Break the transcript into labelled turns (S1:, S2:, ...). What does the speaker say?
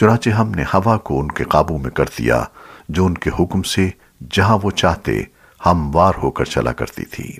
S1: چنانچہ ہم نے ہوا کو ان کے قابو میں کر دیا، جو ان کے حکم سے جہاں وہ چاہتے ہموار ہو کر چلا کرتی تھی